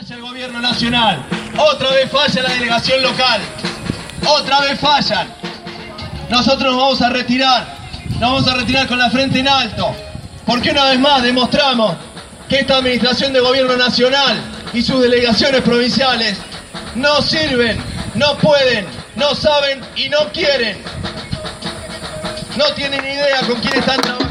Falla el gobierno nacional, otra vez falla la delegación local, otra vez fallan. Nosotros nos vamos a retirar, nos vamos a retirar con la frente en alto, porque una vez más demostramos que esta administración de gobierno nacional y sus delegaciones provinciales no sirven, no pueden, no saben y no quieren. No tienen idea con quién están trabajando.